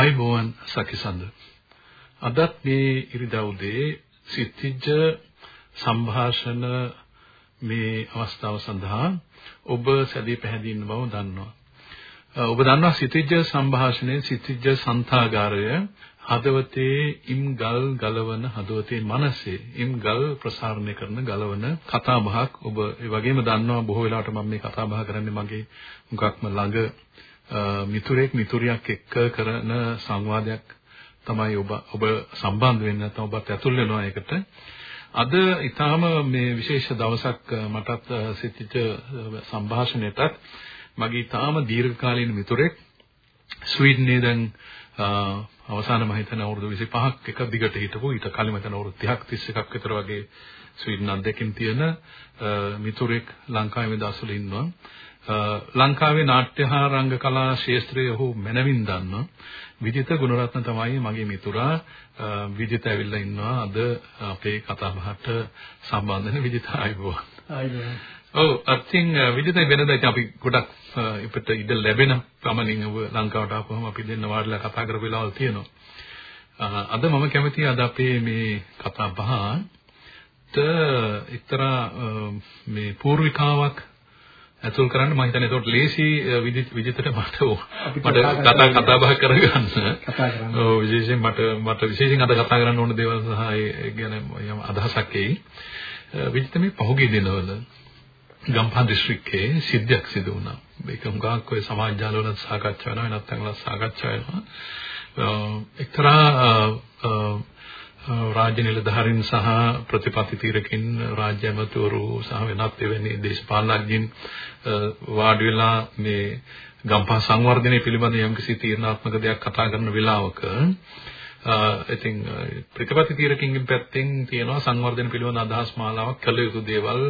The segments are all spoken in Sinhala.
අයිබෝවන් සකිසඳ අදත් මේ ඉරිදා උදේ සිත්තිජ සංഭാෂණ මේ අවස්ථාව සඳහා ඔබ සැදී පැහැදී ඉන්න බව දන්නවා. ඔබ දන්නවා සිත්තිජ සංഭാෂණයේ සිත්තිජ සන්තාගාරය හදවතේ ඉම් ගල් ගලවන හදවතේ මනසේ ඉම් ගල් ප්‍රසාරණය කරන ගලවන කතා බහක් ඔබ ඒ වගේම දන්නවා. බොහෝ වෙලාවට මම මේ කතා බහ කරන්නේ මගේ මුගක්ම ළඟ. මිතුරෙක් මිතුරියක් එක්ක කරන සංවාදයක් තමයි ඔබ ඔබ සම්බන්ධ වෙන්නේ නැත්නම් ඔබත් ඇතුල් වෙනවා ඒකට. අද ඊටාම මේ විශේෂ දවසක් මටත් සිතිච්ච සංഭാෂණයටත් මගේ ඊටාම දීර්ඝකාලීන මිතුරෙක් ස්වීඩනයේ දැන් අවසාන මම හිතන අවුරුදු 25ක් එක දිගට හිටපු ඊට කලින් මම හිතන අවුරුදු 30ක් 31ක් විතර වගේ ස්වීඩන් අධ්‍යක්ෂින් තියෙන මිතුරෙක් ලංකාවේ දවස්වල ඉන්නවා. ලංකාවේ නාට්‍ය හා රංග කලා ශාස්ත්‍රයේ ඔහු මැනවින් දන්නවා. විජිත ගුණරත්න තමයි මගේ මිතුරා. විජිත ඇවිල්ලා ඉන්නවා අද අපේ කතා බහට සම්බන්ධ වෙන විජිත ආයුබෝවන්. ආයුබෝවන්. ඔව් අත්ින් විජිත වෙනදා ඉතින් අපි ගොඩක් අපිට ඉඩ ලැබෙන පමණින් ඔබ ලංකාවට ආපුවම අපි දෙන්න වාඩිලා කතා කරපු වෙලාවල් තියෙනවා. අද මම කැමතියි අද අපේ මේ කතා බහට එක්තරා මේ පූර්විකාවක් ඇතුල් කරන්න මම හිතන්නේ ඒකට ලේසි විදිහට මට මට කතා කතා බහ කරගන්න. ඔව් විශේෂයෙන් මට මට විශේෂයෙන් අද කතා කරන්න ඕන දේවල් සහ ඒ ගැන යම් අදහසක් එයි. විදිහට මේ පහුගිය දිනවල ගම්පහ දිස්ත්‍රික්කයේ සිද්ධියක් සිදු වුණා. මේක හුඟක් ඔය සමාජ ජාලවල සාකච්ඡා වෙනවා තැන්වල සාකච්ඡා වෙනවා. එක්තරා රාජ්‍ය නිලධාරීන් සහ ප්‍රතිපත්ති තීරකින් රාජ්‍ය ඇමතිවරු සහ වෙනත් එවැනි දේශපාලනඥයින් වාඩි වෙලා මේ ගම්පහ සංවර්ධනය පිළිබඳ යම්කිසි තීරණාත්මක දෙයක් කතා කරන වෙලාවක ඉතින් ප්‍රතිපත්ති තීරකින්ගෙන් පැත්තෙන් තියෙනවා සංවර්ධන පිළිබඳ අදහස් මාලාවක් කළ යුතු දේවල්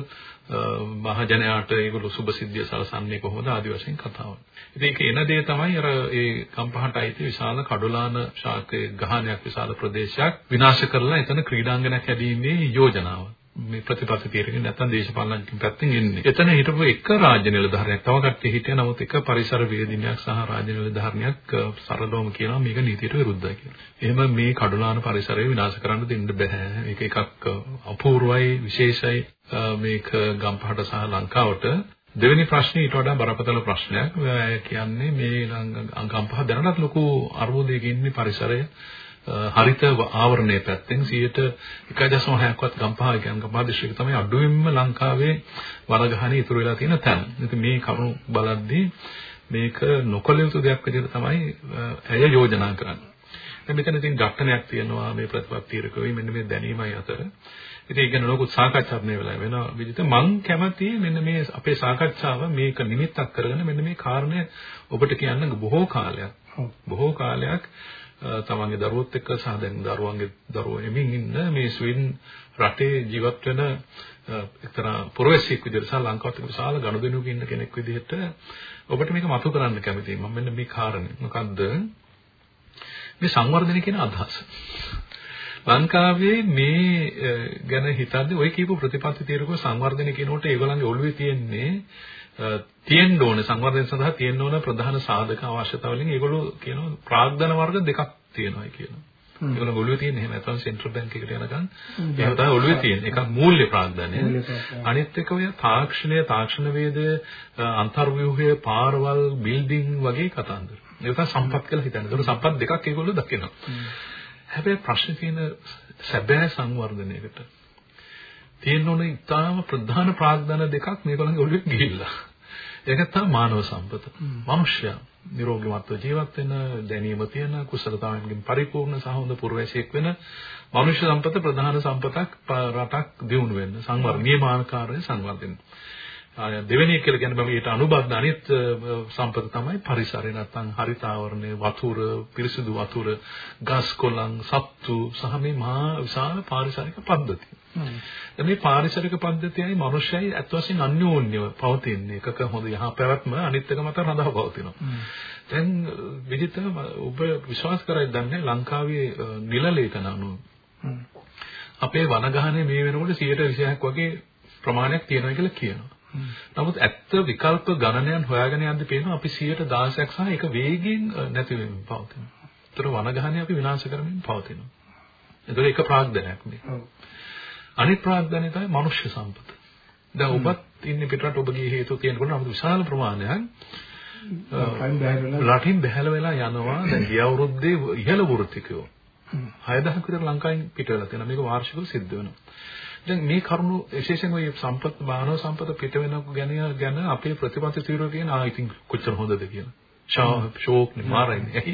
මහ ජනයාට ඒගොල්ලෝ සුබ සිද්ධිය සලසන්නේ කොහොමද ආදි වශයෙන් කතාව. ඉතින් ඒක එන දේ තමයි අර ඒ කම්පහට අයිති විශාල කඩුලාන ශාකයේ ගහනයක් විශාල ප්‍රදේශයක් විනාශ කරලා එතන ක්‍රීඩාංගණයක් හැදීමේ යෝජනාව. මේ ප්‍රතිපත්ති තීරණය නැත්නම් දේශපාලනඥයින් පැත්තෙන් එන්නේ. එතන හිටපු එක රාජ්‍ය නිලධාරියෙක් තව කට්ටිය හිටියා නමුත් එක පරිසර වේදිනියක් සහ රාජ්‍ය නිලධාරියෙක් සරලවම කියනවා මේක නීතියට විරුද්ධයි කියලා. එහෙම මේ කඩුලාන පරිසරය විනාශ කරන්න දෙන්න බෑ. මේක එකක් අපූර්වයි විශේෂයි මේක ගම්පහට සහ ලංකාවට දෙවෙනි ප්‍රශ්නේ ඊට වඩා බරපතල ප්‍රශ්නයක්. කියන්නේ මේ ගම්පහ දැනටත් ලොකු අර්බුදයක ඉන්නේ පරිසරය හරිත ආවරණයේ පැත්තෙන් 1.6ක්වත් ගම්පහ ගම්පහ දිස්ත්‍රික්ක තමයි අඩුවෙන්ම ලංකාවේ වරගහනේ ඉතුරු වෙලා තියෙන තැන. ඉතින් මේ කරුණු බලද්දී මේක නොකළ යුතු දෙයක් විදිහට තමයි ඇය යෝජනා කරන්නේ. දැන් මෙතන ඉතින් ඝට්ටනයක් තියෙනවා මේ ප්‍රතිපත්තියකෝයි මෙන්න මේ දැනීමයි අතර. ඉතින් ඒක ගැන ලොකු සාකච්ඡාවක් මේ වෙලාවේ වෙනවා විදිහට මම කැමතියි මෙන්න මේ අපේ සාකච්ඡාව මේක නිමිත්තක් කරගෙන මෙන්න මේ කාරණය ඔබට කියන්න බොහෝ කාලයක් බොහෝ කාලයක් තමන්ගේ දරුවොත් එක්ක සහ දැන් දරුවන්ගේ දරුවෝ එමින් ඉන්න මේ ස්වින් රටේ ජීවත් වෙන එක්තරා පුරවැසියෙක් විදිහට සහ ලංකාවට විශාල ගනුදෙනුවක ඉන්න කෙනෙක් විදිහට ඔබට මේක මතු කරන්න කැමතියි. මම මෙන්න මේ කාරණේ. මොකද්ද? මේ සංවර්ධනය කියන අදහස. ලංකාවේ මේ ගැන හිතද්දි ওই කියපු ප්‍රතිපත්ති තීරක සංවර්ධනය කියනකොට ඒගොල්ලන්ගේ ඔළුවේ තියෙන්නේ තියෙන්න ඕන සංවර්ධනය සඳහා තියෙන්න ඕන ප්‍රධාන සාධක අවශ්‍යතාවලින් ඒගොල්ලෝ කියනවා ප්‍රාග්ධන වර්ග දෙකක් තියෙනවායි කියනවා. ඒගොල්ලෝ ඔළුවේ තියෙන එහෙම නැත්නම් සෙන්ට්‍රල් බැංක් එකට යනකම් එහෙම තමයි ඔළුවේ තියෙන. එකක් මූල්‍ය ප්‍රාග්ධනය. අනිත් එක ඔය තාක්ෂණය, තාක්ෂණ වේදය, අන්තර්ව්‍යුහය, පාරවල්, බිල්ඩින් වගේ කතන්දර. ඒක සම්පත් කියලා හිතන්නේ. ඒක සම්පත් දෙකක් ඒගොල්ලෝ දකිනවා. හැබැයි ප්‍රශ්නේ තියෙන සැබෑ සංවර්ධනයකට තියෙන ඕනේ ඉතාම ප්‍රධාන ප්‍රාග්ධන දෙකක් මේගොල්ලන්ගේ ඔළුවේ ගිහිල්ලා. ඒක තමයි මානව සම්පත. මිනිස්සයා නිරෝගීවත්ව ජීවත් වෙන, දැනීම තියෙන, කුසලතාවයන්ගෙන් පරිපූර්ණ සහ හොඳ පුරවැසියෙක් වෙන මනුෂ්‍ය සම්පත ප්‍රධාන සම්පතක් රටක් දියුණු වෙන්න සංවර්ධනීය මානකාරය සංවර්ධනය. දෙවෙනි කියලා කියන්නේ මම ඊට අනුබද්ධ අනිත් සම්පත තමයි පරිසරය නැත්නම් හරිතාවරණය වතුර පිරිසිදු වතුර ගස් කොළන් සත්තු සහ මේ මහා විශාල පාරිසරික පද්ධතිය. මේ පාරිසරික පද්ධතියයි මිනිස්සයයි අත් වශයෙන් අන්‍යෝන්‍යව පවතින්නේ. එකක හොඳ යහ පැවැත්ම අනිත් එක මත රඳා පවතිනවා. දැන් විදිහට ඔබ විශ්වාස කරයි දන්නේ ලංකාවේ නිල ලේඛන අනුව අපේ වනගහනේ මේ වෙනකොට 120ක් වගේ ප්‍රමාණයක් තියෙනවා කියලා කියනවා. නමුත් ඇත්ත විකල්ප ගණනයන් හොයාගෙන යද්දී පේනවා අපි 116ක් සහ ඒක වේගයෙන් නැති වෙමින් පවතිනවා. ඒතර වනගහනේ අපි විනාශ කරමින් පවතිනවා. ඒතර ඒක ප්‍රාග්ධනයක් මේ. අනිත් ප්‍රාග්ධනය තමයි මනුෂ්‍ය සම්පත. දැන් ඔබත් ඉන්නේ පිටරට ඔබගේ හේතු තියෙනකොට නමුත් විශාල ප්‍රමාණයක් රටින් බැහැල වෙලා යනවා. දැන් ගිය අවුරුද්දේ ඉහළ වෘත්තිකයෝ. 6000ක් විතර ලංකාවෙන් පිට වෙලා තියෙනවා. මේක වාර්ෂිකව සිද්ධ වෙනවා. දැන් මේ කරුණු විශේෂයෙන් ඔය සම්පත් මානව සම්පත පිට වෙන ගැන ගැන අපේ ප්‍රතිපත්ති තීරෝ කියන ආ ඉතින් කොච්චර හොඳද? කියලා. ෂෝක් නේ මාරයිනේ.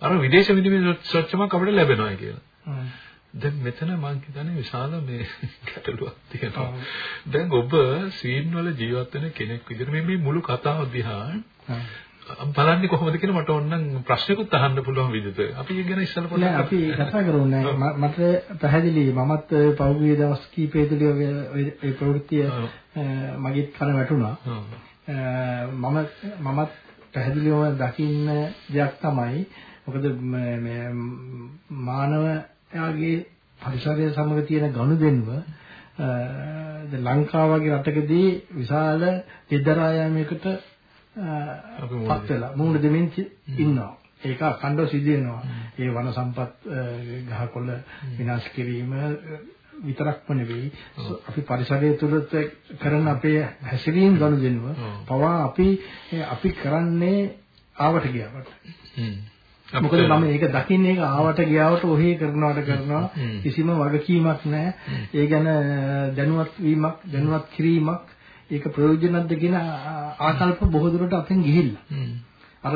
අර විදේශ විනිමය සත්‍යමක් අපිට ලැබෙනවා කියලා. දැන් මෙතන මම හිතන්නේ විශාල මේ ගැටලුවක් තියෙනවා. දැන් ඔබ සීන් වල ජීවත් වෙන කෙනෙක් විදිහට මේ මුළු කතාව දිහා බලන්නේ කොහොමද කියලා මට ඕනනම් ප්‍රශ්නකුත් අහන්න පුළුවන් විදිහට. අපි ඒක ගැන ඉස්සෙල්ලා පොඩ්ඩක් අපි කතා කරමු නෑ. මට පැහැදිලි මමත් පහුගිය දවස් කීපය තුළ ඒ ප්‍රවෘත්තිය මගේ කන වැටුණා. මම මමත් පැහැදිලිවම දකින්න දෙයක් තමයි මොකද මේ මානවයාගේ පරිසරය සමග තියෙන ගනුදෙනුව ලංකාව වගේ රටකදී විශාල දෙදරා යාමයකට පත් වෙලා මූණ දෙමින් ඉන්නවා. ඒක අඛණ්ඩව සිද්ධ වෙනවා. ඒ වන සම්පත් ගහකොළ විනාශ කිරීම විතරක්ම නෙවෙයි. අපි පරිසරය තුළත් කරන අපේ හැසිරීම් ගනුදෙනුව පවා අපි අපි කරන්නේ ආවට ගියාවට. මොකද මම ඒක දකින්නේ ඒක ආවට ගියාවට ඔහේ කරනවට කරනවා කිසිම වගකීමක් නැහැ. ඒ ගැන දැනුවත් වීමක් දැනුවත් කිරීමක් ඒක ප්‍රයෝජනක්ද කියන ආකල්ප බොහෝ දුරට අපෙන් ගිහිල්ලා. අර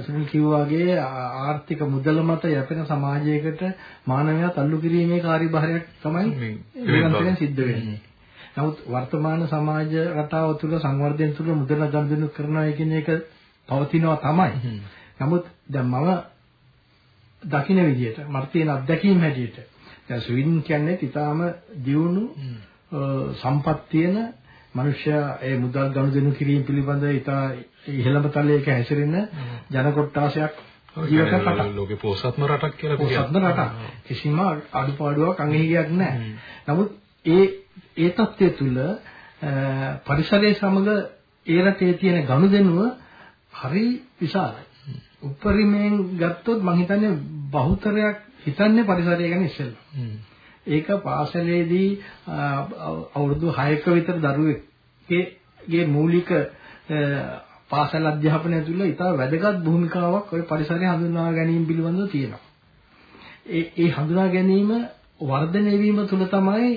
සුනිල් කිව්වාගේ ආර්ථික මුදල මත යැපෙන සමාජයකට මානවයා තල්ලු කිරීමේ කාර්යභාරයක් තමයි නිරන්තරයෙන් සිද්ධ වෙන්නේ. නමුත් වර්තමාන සමාජ රටාව තුළ සංවර්ධනය තුළ මුදල ගනුදෙනු කරනවා කියන එක පවතිනවා තමයි. නමුත් දැන් මම දකින්න විදිහට මට තියෙන අත්දැකීම් හැටියට දැන් ස්වීඩන් කියන්නේ ඊටාම දියුණු සම්පත් තියෙන මනුෂ්‍යයා ඒ මුදල් ගනුදෙනු කිරීම පිළිබඳ ඉතා ඉහළම තලයක හැසිරෙන ජන කොට්ටාසයක් ජීවිත රටක්. ලෝකේ පොසත්ම රටක් කියලා පොසත්ම රටක්. කිසිම අඩුපාඩුවක් අංගෙහියක් නැහැ. නමුත් ඒ ඒ தත්ත්වය තුළ පරිසරයේ සමග ඒ රටේ තියෙන ගනුදෙනුව හරි විශාලයි. උපරිමයෙන් ගත්තොත් මම හිතන්නේ බහුතරයක් හිතන්නේ පරිසරය ගැන ඉස්සෙල්ලා. ඒක පාසලේදී අවුරුදු 6ක විතර දරුවෙක්ගේ මූලික පාසල් අධ්‍යාපනය තුළ ඉතා වැදගත් භූමිකාවක් ওই පරිසරය හඳුනා ගැනීම පිළිබඳව තියෙනවා. ඒ ඒ හඳුනා ගැනීම වර්ධනය වීම තුළ තමයි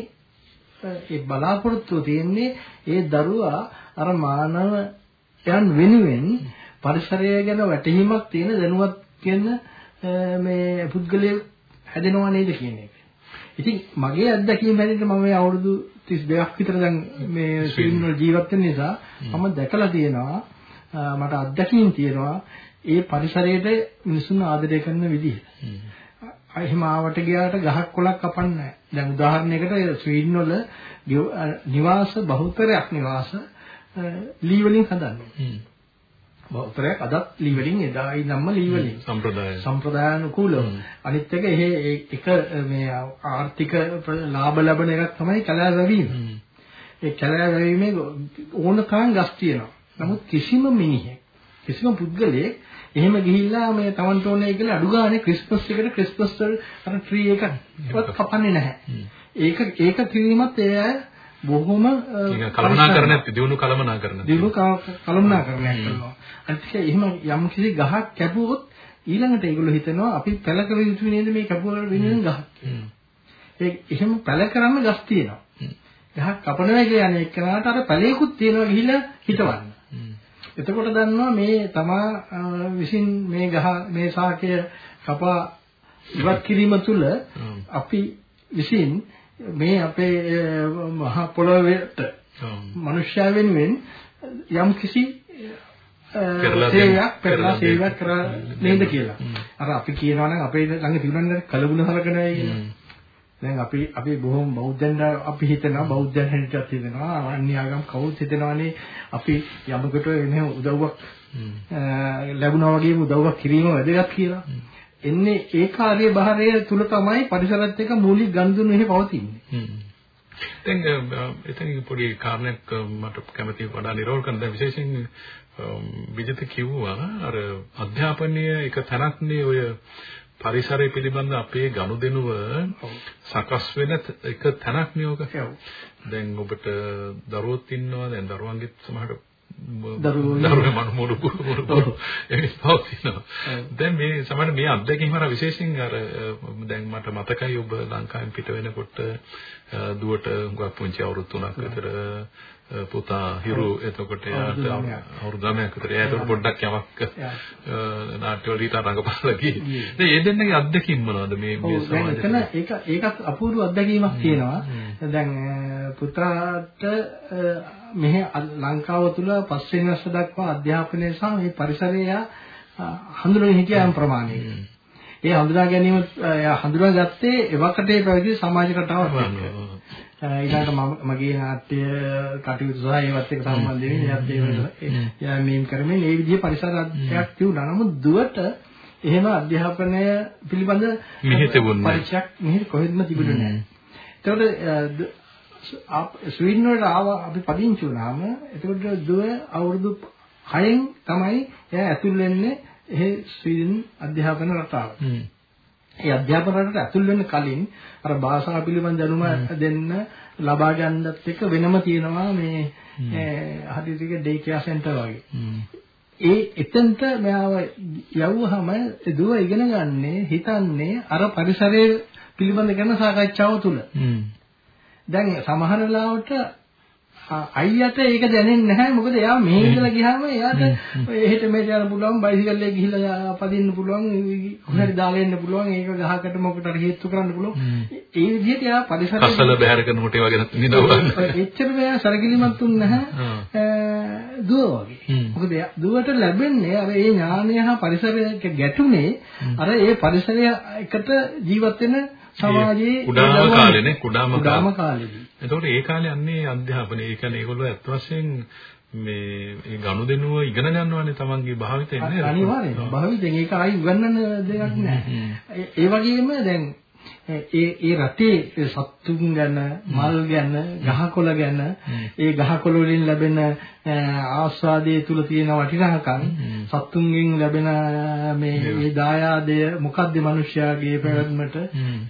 ඒ බලාපොරොත්තුව තියෙන්නේ ඒ දරුවා අර මානවයන් වෙනුවෙන් පරිසරය ගැන වැටහීමක් තියෙන දැනුවත් කියන මේ පුද්ගලයෙක් හැදෙනවා නේද කියන එක. ඉතින් මගේ අත්දැකීම් හැටියට මම මේ අවුරුදු 32ක් විතර දැන් මේ ස්වීඩන් වල ජීවත් වෙන නිසා මම දැකලා තියෙනවා මට අත්දැකීම් තියෙනවා ඒ පරිසරයට මිනිසුන් ආදරය කරන විදිහ. එහෙම ආවට ගියාට ගහක් කොලක් කපන්නේ දැන් උදාහරණයකට ස්වීඩන් වල නිවාස බහුතරයක් නිවාස ලී වලින් හදන්නේ. බෞද්ධයක් අදත් ලී වලින් එදා ඉඳන්ම ලී වලින් සම්ප්‍රදාය සම්ප්‍රදායනුකූලව. අනිත් එක එහෙ එක මේ ආර්ථික ලාභ ලැබෙන එකක් තමයි කැලෑ වැවීම. ඒ කැලෑ වැවීමේ ඕනකම් ගස් තියෙනවා. නමුත් කිසිම මිනිහෙක් කිසිම පුද්ගලයෙක් එහෙම ගිහිල්ලා මේ Taman තෝනේ කියලා අඩු ගානේ ක්‍රිස්මස් එකට ක්‍රිස්මස් අර ට්‍රී එකක්. කපන්නේ නැහැ. ඒක ඒක කිරීමත් ඒ බොහොම කලමනාකරණයක් දිනු කලමනාකරණයක් දිනු කලමනාකරණයක් කරනවා. අනිත් එහෙම යම් කිසි ගහක් කැපුවොත් ඊළඟට ඒගොල්ලෝ හිතනවා අපි පැල කර යුතු නේද මේ කැපුවල වෙනින් ගහක් ඒ එහෙම පැල කරන්න ගස් තියෙනවා. ගහක් කපනවා කියන්නේ එක්කනට අර පැලේකුත් තියෙනවා ගිහිල්ලා හිටවන්න එතකොට දන්නවා මේ තමා විසින් මේ ගහ මේ ශාකය කපා ඉවත් කිරීම තුළ අපි විසින් මේ අපේ මහා පොළොවට මනුෂ්‍යයා වෙනුවෙන් යම් කිසි. සේවයක් දෙන්න. සේවයක් කරා නේද කියලා. අර අපි කියනවා නම් අපේ ළඟ තිබුණන්නේ කලගුණ හරකනයි කියලා. දැන් අපි අපි බොහොම බෞද්ධයන් අපි හිතනවා බෞද්ධයන් හැටියට හිතනවා අන්‍ය ආගම් කවුරුත් හිතනවානේ අපි යමකට මෙහෙම උදව්වක් ලැබුණා වගේම උදව්වක් කිරීම වැදගත් කියලා. එන්නේ ඒ කාර්ය භාරය තුල තමයි පරිසරත් එක්ක මූලික ගනුදෙනු එහෙ පවතින්නේ. දැන් එතන පොඩි කාරණයක් මට කැමති වඩා නිරෝල් කරන දැන් විශේෂයෙන් විජිත කිව්වා අර අධ්‍යාපනය එක තැනක්නේ ඔය පරිසරය පිළිබඳ අපේ ගනුදෙනුව සකස් වෙන එක තැනක් නියෝග. දැන් ඔබට දරුවොත් ඉන්නවා දැන් දරුවන්ගෙත් සමහරට දරුවෝ දරුවෝ මනෝමුරු පුරු ඒක පවතිනවා. දැන් මේ සමහර මේ අත්දැකීම හර විශේෂයෙන් අර දැන් මට මතකයි ඔබ ලංකාවෙන් පිට වෙනකොට දුවට හුඟක් පුංචි අවුරුදු 3ක් විතර පුතා හිරු එතකොට එයාට අවුරුදු නවයක්. අවුරුදු 9ක් විතර එයාට පොඩ්ඩක් යමක්. නාට්‍යවල ඊට රඟපාලා ගියේ. දැන් ඒ දෙන්නගේ අත්දැකීම් මොනවද මේ මේ ඔව් දැන් සමාජයේ? ඒක ඒකත් අපූර්ව අත්දැකීමක් තියෙනවා. දැන් පුතාට මෙහි ලංකාව තුල පස්වෙනි වර්ෂ දක්වා අධ්‍යාපනය සහ මේ පරිසරය හඳුනගෙන හිටිය යම් ප්‍රමාණයක. ඒ හඳුනා ගැනීම හඳුනාගත්තේ එවකටේ පැවති සමාජ රටාවක් ඊළඟට මම මගේ නාට්‍ය කටයුතු සහ ඒවත් එක්ක සම්බන්ධ වෙන්නේ එයත් ඒවට යා මේම් කරමින් ඒ විදිහේ පරිසරයක් තියුණා. නමුත් දුවට එහෙම අධ්‍යාපනය පිළිබඳ. පරිචයක් මෙහෙ කොහෙත්ම තිබුණේ නැහැ. ආප- ස්වීඩන් වලට ආව අපි පදිංචි වුණාම එතකොට දුව අවුරුදු 6න් තමයි එයා ඇතුල් වෙන්නේ එහෙ ස්වීඩන් අධ්‍යාපන රටාවට. ඒ අධ්‍යාපන රටට ඇතුල් වෙන්න කලින් අර භාෂා පිළිබඳ දැනුම දෙන්න ලබා ගන්නත් එක්ක වෙනම තියෙනවා මේ හරියට ඩේ කෙයා සෙන්ටර් වගේ. ඒ එතෙන්ට මෙයාව යවුවහම දුව ඉගෙන ගන්නේ හිතන්නේ අර පරිසරයේ පිළිබඳ කරන සාකච්ඡාව. හ්ම්. දැන් සමහර වෙලාවට අයියට ඒක දැනෙන්නේ නැහැ. මොකද එයා මෙහෙ ඉඳලා ගියාම එයාට එහෙට මෙහෙට යන්න පුළුවන් බයිසිකල් එකේ ගිහිල්ලා පදින්න පුළුවන් කොහරි දාලා එන්න පුළුවන් ඒක ගහකට මොකට හරි හේතු කරන්න පුළුවන්. ඒ විදිහට එයා පරිසරයේ කසල බැහැර කරනකොට ඒවා ගැන නිදවන්න. එච්චර මෙයා සරකිලිමත් උන් නැහැ. දුව වගේ. මොකද එයා- දුවට ලැබෙන්නේ අර ඒ ඥානය හා පරිසරයක ගැටුනේ අර ඒ පරිසරය එකට ජීවත් වෙන සමාජයේ කුඩාම කාලේනේ, කුඩාම කාලේ. එතකොට ඒ කාලේ යන්නේ අධ්‍යාපනය. ඒ කියන්නේ ඒගොල්ලෝ ඇත්ත වශයෙන් මේ මේ ගනුදෙනුව ඉගෙන ගන්නවානේ තමන්ගේ භාවිතයෙන් නේද? අනිවාර්යයෙන් භාවිතෙන් ඒක ආයි උගන්නන දෙයක් නෑ. ඒ- ඒ වගේම දැන් ඒ ඒ රටේ සත්තුන් ගැන මල් ගැන ගහකොළ ගැන ඒ ගහකොළ වලින් ලැබෙන ආස්වාදයේ තුල තියෙන වටිනාකම් සත්තුන්ගෙන් ලැබෙන මේ මේ දායාදය මොකද්ද මිනිස්යාගේ පැවැත්මට?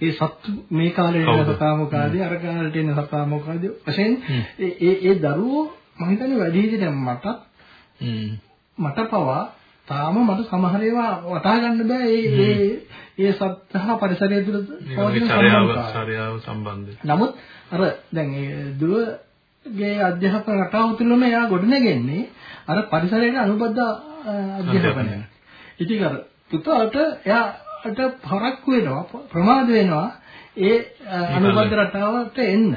ඒ සත්තු මේ කාලේ? එන සතා මොකද්ද? අර කාලේට එන සතා මොකද්ද? වශයෙන් ඒ ඒ- දරුවෝ මම හිතන්නේ වැඩි හිටියට මටත්. මට පවා තාම මට සමහර ඒවා වටහා ගන්න බෑ ඒ ඒ ඒ සත්‍තහ පරිසරය තුළ. චර්යාව සම්බන්ධය. නමුත් අර දැන් ඒ දුවගේ අධ්‍යාපන රටාව තුළම එයා ගොඩනගන්නේ අර පරිසරයට අනුබද්ධ අධ්‍යාපනය. ඉතින් අර පුතාට එයාට පරක් වෙනවා ප්‍රමාද වෙනවා ඒ අනුබද්ධ රටාවට එන්න.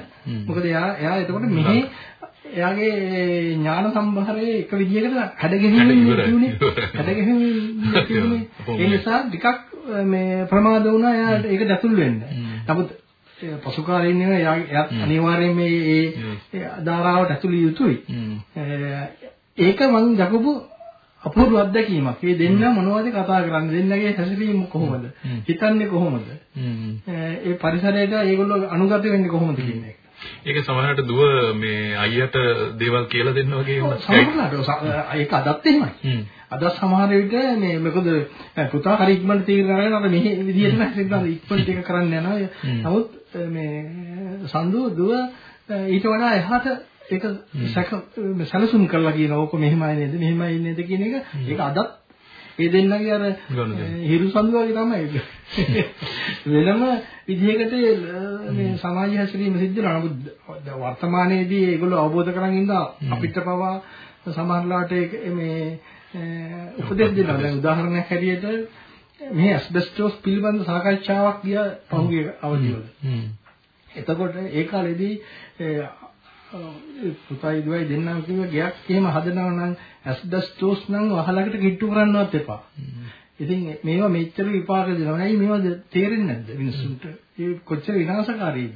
මොකද එයා එයා එතකොට මෙහි එයාගේ ඥාන සම්භාරයේ එක. තියුනේ ඉවරයි. හැඩගැහිමින් තියුනේ ඒ නිසා ටිකක් මේ ප්‍රමාද වුණා එයාට ඒකට ඇතුල් වෙන්න. නමුත් පසු කාලේ ඉන්න එයා අනිවාර්යයෙන් මේ ඒ ධාරාවට ඇතුළු යුතුයි. ඒක මම දකපු අපූර්ව අත්දැකීමක්. මේ දෙන්න මොනවද කතා කරන්නේ? දෙන්නගේ හැසිරීම කොහොමද? හිතන්නේ කොහොමද? ඒ පරිසරයට ඒගොල්ලෝ අනුගත වෙන්නේ කොහොමද කියන එක. ඒක සමහරවිට දුව මේ අයියට දේවල් කියලා දෙන්න වගේ වුණා. සමහරවිට ස- ඒක අදත් එහෙමයි. හ්ම්. අද සමහර විට මේ මොකද පුතා හරි ඉක්මනට තීරණ අරගෙන අර මෙහි විදිහටම හැදෙනවා ඉක්මනට ඒක කරන්න යනවා. නමුත් මේ සඳු දුව ඊට වඩා එහාට ඒක සැක සැලසුම් කරලා කියන ඕක මෙහෙමයි නේද මෙහෙමයි නේද කියන එක ඒක අදත් ඒ දෙන්නගේ අර. හිරු සඳු වගේ තමයි වෙනම විදිහකට මේ සමාජ හැසිරීම සිද්ධ වෙනවා. නමුත් වර්තමානයේදී ඒගොල්ලෝ අවබෝධ කරගෙන ඉඳලා අපිට පවා සමහරලාට මේ උපදෙස් දෙනවා. දැන් උදාහරණයක් හැටියට මේ ඇස්බෙස්ටෝස් පිළිබඳ සාකච්ඡාවක් ගියා පහුගිය අවදිවල. හ්ම්. එතකොට ඒ කාලේදී පුතයි දුවයි දෙන්නම් කිව්ව ගයක් එහෙම හදනවා නම් ඇස්බස්ටෝස් නම් වහලකට කිට්ටු කරන්නවත් එපා. ඉතින් මේවා මෙච්චර විපාක දෙනවා. ඇයි මේවද තේරෙන්නේ නැද්ද මිනිස්සුන්ට? ඒ කොච්චර විනාශකාරීද?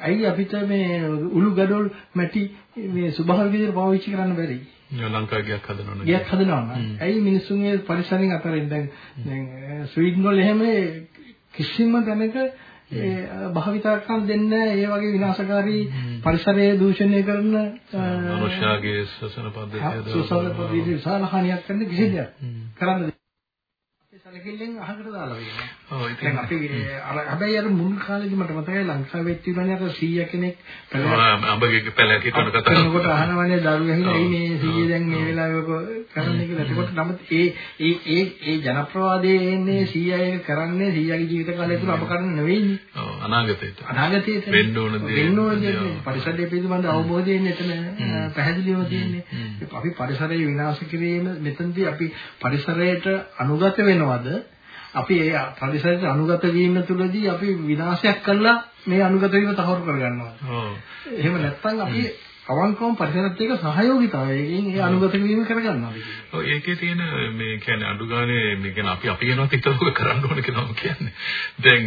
ඇයි අපිට මේ උළු gadol මැටි මේ ස්වභාවික විදිහට පාවිච්චි කරන්න බැරි? ලංකාවේ ගයක් හදනවා නම්. ගයක් හදනවා නම්. ඇයි මිනිස්සුන්ගේ පරිසරයෙන් අතරින් දැන් දැන් ස්වීඩන් වල එහෙම කිසිම තැනක ඒ භාවිතාකම් දෙන්න ඒ වගේ විනාශකාරී පරිසරයේ දූෂණය කරන මනුෂ්‍යයාගේ ශ්වසන පද්ධතිය ශ්වසන පද්ධතිය විශාල හානියක් කරන කිසි දෙයක් කරන්න සැලකිල්ලෙන් අහකට දාලා වෙනවා. ඔව් දැන් අපි අර හැබැයි අර මුල් කාලේදී මට මතකයි ලංකාවේ තිබුණේ අර 100 කෙනෙක් අඹගේ පැල කිටන කතා කරනකොට අහනවනේ දරුවෝ ඇයි මේ 100 දැන් මේ වෙලාවේ කරන්නේ කියලා. ඒකට නමුත් ඒ ඒ ඒ ඒ ජනප්‍රවාදයේ එන්නේ 100 එක කරන්නේ 100 ගේ ජීවිත කාලය තුල අප කරන්නේ නෙවෙයිනේ. ඔව් අනාගතේට. අනාගතේට වෙන්න ඕන දේ. වෙන්න ඕන දේ පරිසරය පිළිබඳ අවබෝධය එතන පැහැදිලිව තියෙන්නේ. අපි පරිසරය විනාශ කිරීම මෙතනදී අපි පරිසරයට අනුගත වෙනවා මොනවද අපි ඒ පරිසරයට අනුගත වීම තුළදී අපි විනාශයක් කළා මේ අනුගත වීම තහවුරු කරගන්නවා. ඔව්. එහෙම නැත්නම් අපි අවංකවම පරිසරත් එක්ක සහයෝගිතාවයකින් ඒ අනුගත වීම කරගන්නවා. ඔව් ඒකේ තියෙන මේ කියන්නේ අඩු ගානේ මේ කියන්නේ අපි අපි කියනවත් හිතවක කරන්න ඕන කියලා මම කියන්නේ. දැන්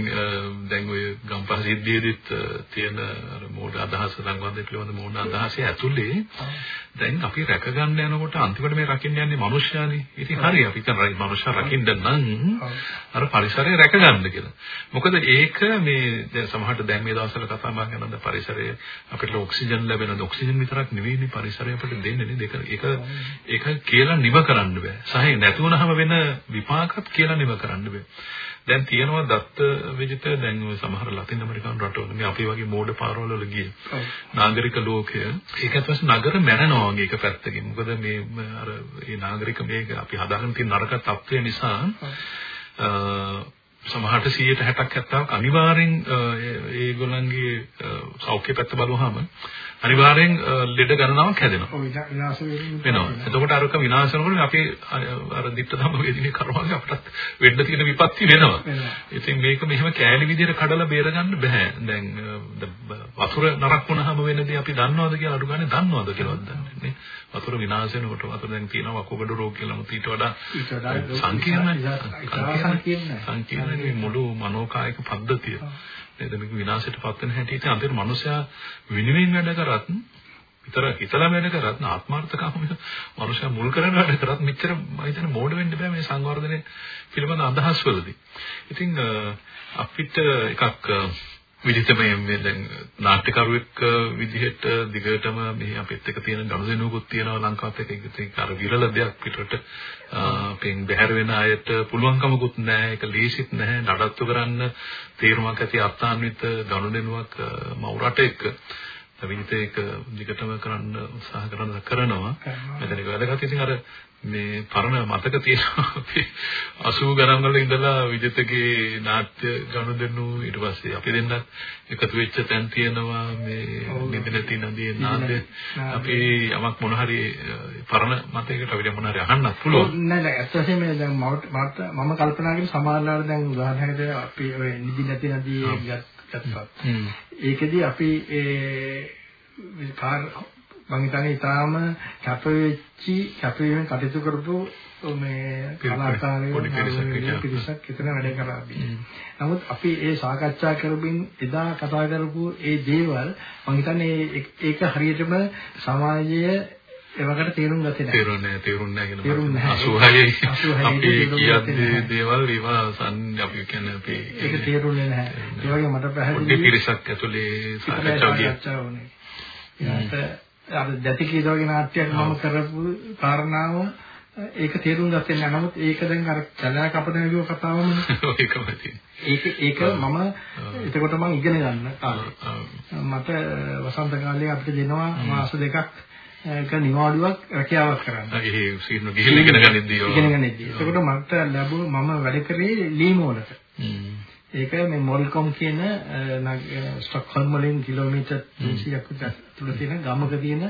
දැන් ඔය ගම්පහ සිද්ධියේදීත් තියෙන අර මෝඩ අදහස සංවර්ධනය පිළිබඳ මෝඩ අදහස ඇතුලේ දැන් අපි රැක ගන්න යනකොට අන්තිමට මේ රකින්න යන්නේ මිනිස්යානේ. ඉතින් හරි අපි කියන මිනිස්යා රකින්න නම් අර පරිසරය රැක ගන්න කියලා. මොකද ඒක මේ දැන් සමහරට දැන් මේ දවස්වල කතා බහ කරන පරිසරය අපිට ඔක්සිජන් ලැබෙන ඔක්සිජන් විතරක් නෙවෙයිනේ පරිසරය අපිට දෙන්නේ නේද? ඒක ඒක කියලා නිව කරන්න බෑ. සහේ නැතුණාම වෙන විපාකත් කියලා නිව කරන්න බෑ. දැන් තියෙනවා දත්ත විජිත දැන් ඔය සමහර ලතින් ඇමරිකානු රටවල මේ අපි වගේ මෝඩ පාරවල වල ගිය නාගරික ලෝකය ඒකත් පස්සේ නගර මැරෙනවා වගේ එක පැත්තකින් මොකද මේ අර මේ නාගරික මේක අපි හදාගෙන තියෙන නරක තත්ත්වය නිසා සමහරට 160ක් 70ක් අනිවාර්යෙන් ඒගොල්ලන්ගේ සෞඛ්‍ය පැත්ත බලුවාම අනිවාර්යෙන් ලෙඩ ගණනාවක් හැදෙනවා. ඔව් විනාශ වෙනවා. එතකොට අරක විනාශ වෙනකොට අපි අර ditta ධම්ම වේදිනේ කරවාගේ අපටත් වෙන්න තියෙන විපත්ති වෙනවා. ඉතින් මේක මෙහෙම කෑලි විදිහට කඩලා බේරගන්න බෑ. දැන් වතුර නරක් වුණාම වෙන දේ අපි දන්නවද කියලා අඩු ගන්න දන්නවද කියලාවත් දන්නේ නැහැ. වතුර විනාශ වෙනකොට වතුර දැන් තියෙනවා වකුගඩු රෝග කියලා මුත් ඊට වඩා සංකීර්ණයි. සංකීර්ණයි මුළු මනෝකායික පද්ධතිය. නේද මේක විනාශයට පත් වෙන හැටි ඉතින් අන්තිමට මිනිසයා විනිවිද වැඩ කරත් විතර හිතලා වැඩ කරත් ආත්මార్థකම මිනිසයා මුල් කරගෙන වැඩ කරත් මෙච්චර මම හිතන්නේ මෝඩ වෙන්න බෑ මේ සංවර්ධනය පිළිබඳ අදහස් වලදී. ඉතින් අපිට එකක් විදිහටම මේ දැන් නාට්‍යකරුවෙක් විදිහට දිගටම මේ අපිත් එක්ක තියෙන ගනුදෙනුවකුත් තියෙනවා ලංකාවත් එක්ක. ඒක අර විරල දෙයක් පිටරට අපෙන් බැහැර වෙන අයට පුළුවන්කමකුත් නැහැ. ඒක ලීසිත් නැහැ. නඩත්තු කරන්න තීරමක් ඇති අර්ථාන්විත ගනුදෙනුවක් මව් රට එක්ක. විනිත ඒක දිගටම කරන්න උත්සාහ කරන කරනවා. මෙතන ඒක වැදගත්. ඉතින් අර මේ පරණ මතක තියෙනවා අපි 80 ගණන් වල ඉඳලා විජිතගේ නාට්‍ය ගනුදෙනු ඊට පස්සේ අපි දෙන්නත් එකතු වෙච්ච තැන් තියෙනවා. මේ නිදිනති නදියේ නාද අපි යමක් මොන හරි පරණ මතයකට අපිට මොන හරි අහන්නත් පුළුවන්. නෑ නෑ. ඇත්ත වශයෙන්ම දැන් මම කල්පනා කරන සමාජලාට දැන් උදාහරණයකට අපි ඔය නිදිනති නදියේ ගත්තත් ඒකෙදි අපි ඒ කාර් මම හිතන්නේ ඊටාම කැප වෙච්චි කැපවීමෙන් කටයුතු කරපු මේ කලාකාරයෝ පිරිසක් එතන වැඩ කරාදී. නමුත් අපි ඒ සාකච්ඡා කරමින් එදා කතා කරපු ඒ දේවල් මම හිතන්නේ ඒක හරියටම සමාජයේ එවකට තේරුම් ගත්තේ නැහැ. තේරුම් නැහැ, තේරුම් නැහැ කියන 86 අපි කියන්නේ දේවල් ඒවා සන් අපි කියන්නේ අපි ඒක තේරුන්නේ නැහැ. ඒ වගේ මට පැහැදිලි පිරිසක් ඇතුලේ සාකච්ඡා වුණේ. අර දැති කීදවගේ නාට්‍යයක් මම කරපු කාරණාව ඒක තේරුම් ගත්තේ නැහැ. නමුත් ඒක දැන් අර කැලෑ කපන විදිහ කතාවමනේ. ඒකම ඒක ඒක මම එතකොට මම ඉගෙන ගන්න කාලේ. මට වසන්ත කාලේ අපිට දෙනවා මාස දෙකක් ඒක නිවාඩුවක් රැකියාවක් කරන්න. ඒ සීන ගිහින් ඉගෙන ගනිද්දී. ඉගෙන ගනිද්දී. එතකොට මට ලැබුණ මම වැඩ කරේ ලීමෝලට. ඒක මේ මොල්කොම් කියන ස්ටොක්හෝම් වලින් කිලෝමීටර් 300ක් විතර තුල තියෙන ගමක තියෙන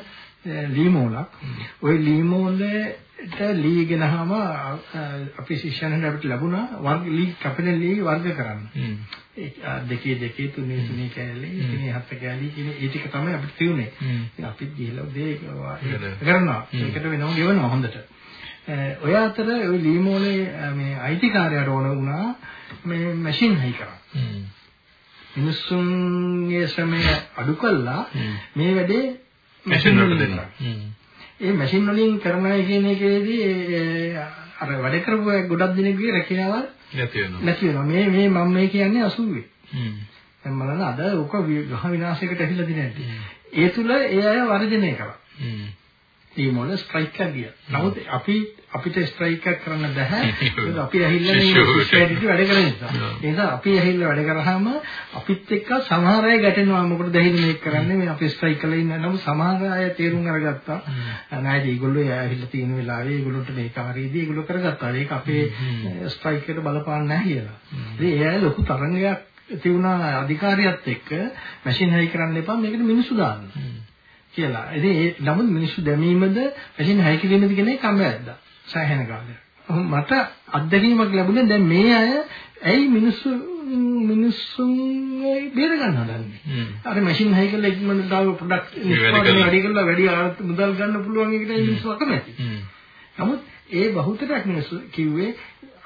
ලීමෝලක්. ওই ලීමෝලේ ලී ගෙනහම අපි ශිෂ්‍යයන්ට අපිට ලැබුණා වර්ග ලී කැපෙන ලී වර්ග කරන්න. දෙකේ දෙකේ තුනේ තුනේ කැලේ තුනේ හත කැලේ කියන ඒ ටික තමයි අපිට තියුනේ. ඉතින් අපිත් ගිහලා දෙය කරනවා. ඒකට වෙනම ගෙවනවා හොඳට. ඔය අතර ওই ලී මෝලේ මේ අයිතිකාරයාට ඕන වුණා මේ මැෂින් හයි කරා. මිනිස්සුන්ගේ ශ්‍රමය අඩු කළා මේ වැඩේ මැෂින් වලට දෙන්න. ඒ මැෂින් වලින් කරනවා කියන එකේදී අර වැඩ කරපු ගොඩක් දිනෙකගේ රැකියාවල් නැති වෙනවා. නැති වෙනවා. මේ මේ මම මේ කියන්නේ 80 දැන් බලන්න අද ඔක ගහ විනාශයකට ඇහිලා දින නැති. ඒ තුල ඒ අය වර්ජනය කළා. ටීම් වල ස්ට්‍රයික් එකක් ගියා. නමුත් අපි අපිට ස්ට්‍රයික් එකක් කරන්න බෑ. ඒක අපි ඇහිල්ලා ස්ට්‍රැටජි වැඩ කරන නිසා. ඒ නිසා අපි ඇහිල්ලා වැඩ කරාම අපිත් එක්ක සමහර අය ගැටෙනවා. මොකටද ඇහිල්ලා මේක කරන්නේ? මේ අපි ස්ට්‍රයික් කරලා ඉන්න නමුත් සමහර අය තේරුම් අරගත්තා. නෑද ඒගොල්ලෝ ඇහිල්ලා තියෙන වෙලාවේ ඒගොල්ලොන්ට මේක හරියදී ඒගොල්ලෝ කරගත්තා. ඒක අපේ ස්ට්‍රයික් එකට බලපාන්නේ නැහැ කියලා. ඉතින් ඒ අය ලොකු තරංගයක් තියුණා අධිකාරියත් එක්ක මැෂින් හයි කරන්න එපා මේකට මිනිස්සු දාන්න. කියලා. ඉතින් ඒ නමුත් මිනිස්සු දැමීමද මැෂින් හයි කිරීමද කියන එක කම්බැද්දා. සෑහෙන කාලයක්. මට අත්දැකීමක් ලැබුණේ දැන් මේ අය ඇයි මිනිස්සු මිනිස්සුන් බේර ගන්න හදන්නේ. අර මැෂින් හයි කරලා ඉක්මනට දාව ප්‍රොඩක්ට් නිෂ්පාදනය වැඩි කරලා වැඩි මුදල් ගන්න පුළුවන් එකට මිනිස්සු අකමැති. නමුත් ඒ බහුතරයක් මිනිස්සු කිව්වේ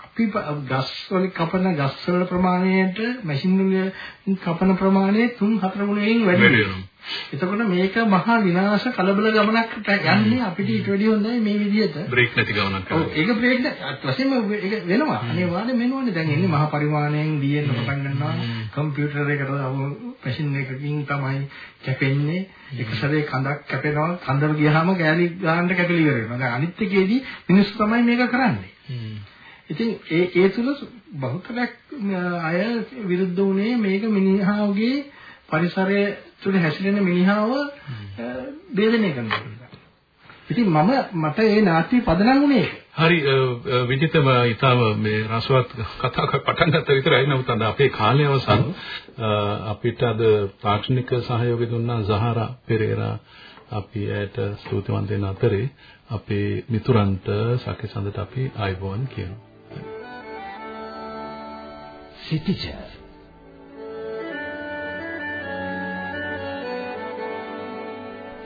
අපි ගස් වල කපන ගස් වල ප්‍රමාණයට මැෂින් වලින් කපන ප්‍රමාණය 3 4 ගුණයෙන් වැඩි වෙනවා. එතකොට මේක මහා විනාශ කලබල ගමනකට යන්නේ අපිට ඊට වැඩිය හොඳයි මේ විදිහට. බ්‍රේක් නැති ගමනක් ඔව් ඒක බ්‍රේක් නැති වශයෙන්ම ඒක වෙනවා. අනිවාර්යයෙන් වෙනවනේ. දැන් එන්නේ මහා පරිමාණයෙන් දියෙන්න පටන් ගන්නවා. කම්පියුටර් එකට මැෂින් එකකින් තමයි කැපෙන්නේ. එක සැරේ කඳක් කැපෙනවා. කඳව ගියාම ගෑලි ගන්නට කැපිලි ඉවර වෙනවා. දැන් අනිත් එකේදී මිනිස්සු තමයි මේක කරන්නේ. ඉතින් ඒ ඒ තුල බහුතරයක් අය විරුද්ධ වුණේ මේක මිනිහාගේ පරිසරය තුල හැසිරෙන මිනිහාව වේදනය කරනවා. ඉතින් මම මට ඒ නාට්‍ය පදනම් ඒක. හරි විජිතම ඊටම මේ රසවත් කතාවක් පටන් ගත්ත විතරයි නමුත් අද අපේ කාලය අවසන් අපිට අද තාක්ෂණික සහයෝගය දුන්නා සහරා පෙරේරා අපි ඇයට ස්තුතිවන්ත වෙන අතරේ අපේ මිතුරන්ට සකිසඳට අපි ආයුබෝවන් කියනවා. සිටිජර්